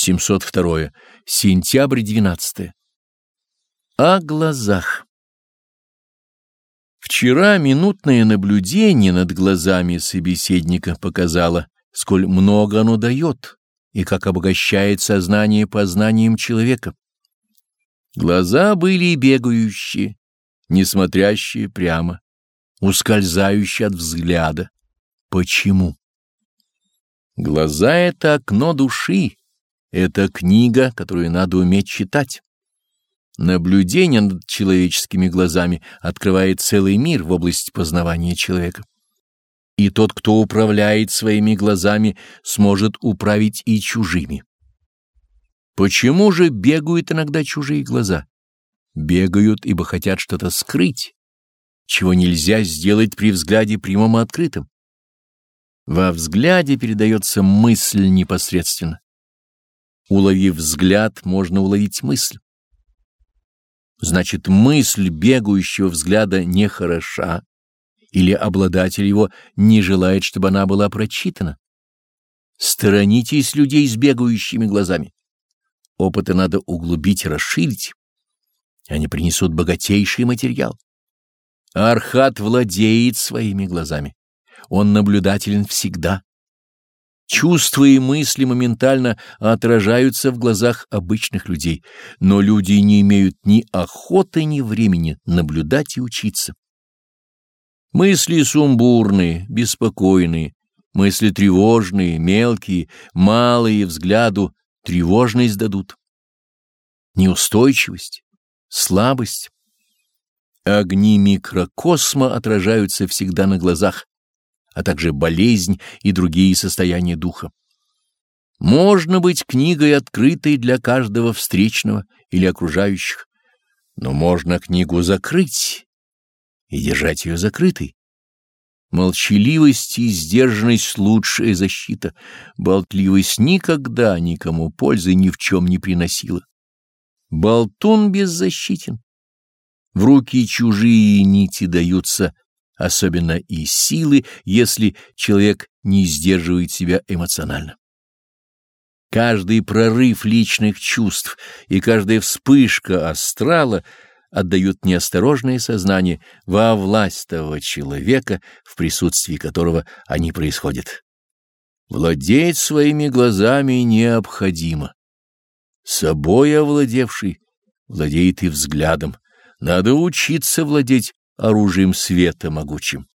702. Сентябрь 12. О глазах. Вчера минутное наблюдение над глазами собеседника показало, сколь много оно дает и как обогащает сознание познанием человека. Глаза были бегающие, не смотрящие прямо, ускользающие от взгляда. Почему? Глаза — это окно души, это книга, которую надо уметь читать. Наблюдение над человеческими глазами открывает целый мир в области познавания человека. И тот, кто управляет своими глазами, сможет управить и чужими. Почему же бегают иногда чужие глаза? Бегают, ибо хотят что-то скрыть, чего нельзя сделать при взгляде прямом и открытом. Во взгляде передается мысль непосредственно. Уловив взгляд, можно уловить мысль. Значит, мысль бегающего взгляда нехороша, или обладатель его не желает, чтобы она была прочитана. Сторонитесь людей с бегающими глазами. Опыты надо углубить и расширить. Они принесут богатейший материал. Архат владеет своими глазами. Он наблюдателен всегда. Чувства и мысли моментально отражаются в глазах обычных людей, но люди не имеют ни охоты, ни времени наблюдать и учиться. Мысли сумбурные, беспокойные, мысли тревожные, мелкие, малые взгляду тревожность дадут. Неустойчивость, слабость. Огни микрокосма отражаются всегда на глазах, а также болезнь и другие состояния духа. Можно быть книгой открытой для каждого встречного или окружающих, но можно книгу закрыть и держать ее закрытой. Молчаливость и сдержанность — лучшая защита. Болтливость никогда никому пользы ни в чем не приносила. Болтун беззащитен. В руки чужие нити даются особенно и силы, если человек не сдерживает себя эмоционально. Каждый прорыв личных чувств и каждая вспышка астрала отдают неосторожное сознание во власть того человека, в присутствии которого они происходят. Владеть своими глазами необходимо. Собой овладевший владеет и взглядом. Надо учиться владеть оружием света могучим.